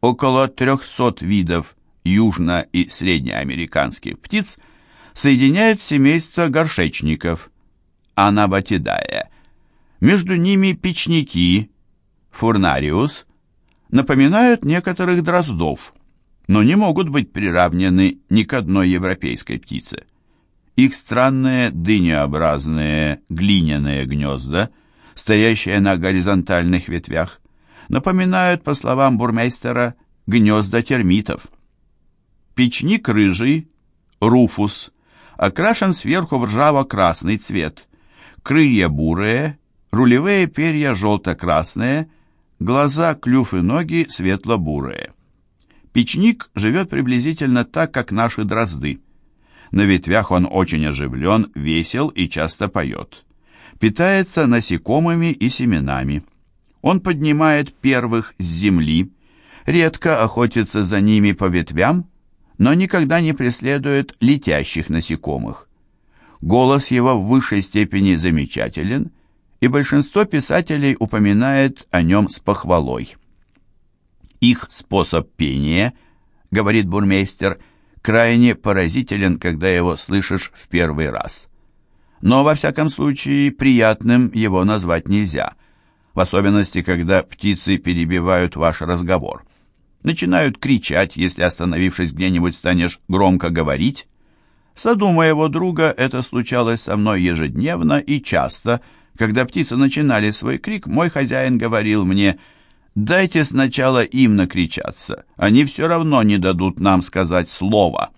около 300 видов южно- и среднеамериканских птиц соединяют семейство горшечников Анабатидая. Между ними печники Фурнариус напоминают некоторых дроздов, но не могут быть приравнены ни к одной европейской птице. Их странные дынеобразные глиняные гнезда, стоящие на горизонтальных ветвях, напоминают, по словам бурмейстера, гнезда термитов. Печник рыжий, руфус, окрашен сверху в ржаво-красный цвет, крылья бурые, рулевые перья желто-красные, глаза, клюв и ноги светло-бурые. Печник живет приблизительно так, как наши дрозды. На ветвях он очень оживлен, весел и часто поет. Питается насекомыми и семенами. Он поднимает первых с земли, редко охотится за ними по ветвям, но никогда не преследует летящих насекомых. Голос его в высшей степени замечателен, и большинство писателей упоминает о нем с похвалой. Их способ пения, говорит бурмейстер, крайне поразителен, когда его слышишь в первый раз. Но, во всяком случае, приятным его назвать нельзя, в особенности, когда птицы перебивают ваш разговор. Начинают кричать, если, остановившись где-нибудь, станешь громко говорить. В саду моего друга это случалось со мной ежедневно и часто. Когда птицы начинали свой крик, мой хозяин говорил мне «Дайте сначала им накричаться, они все равно не дадут нам сказать слова».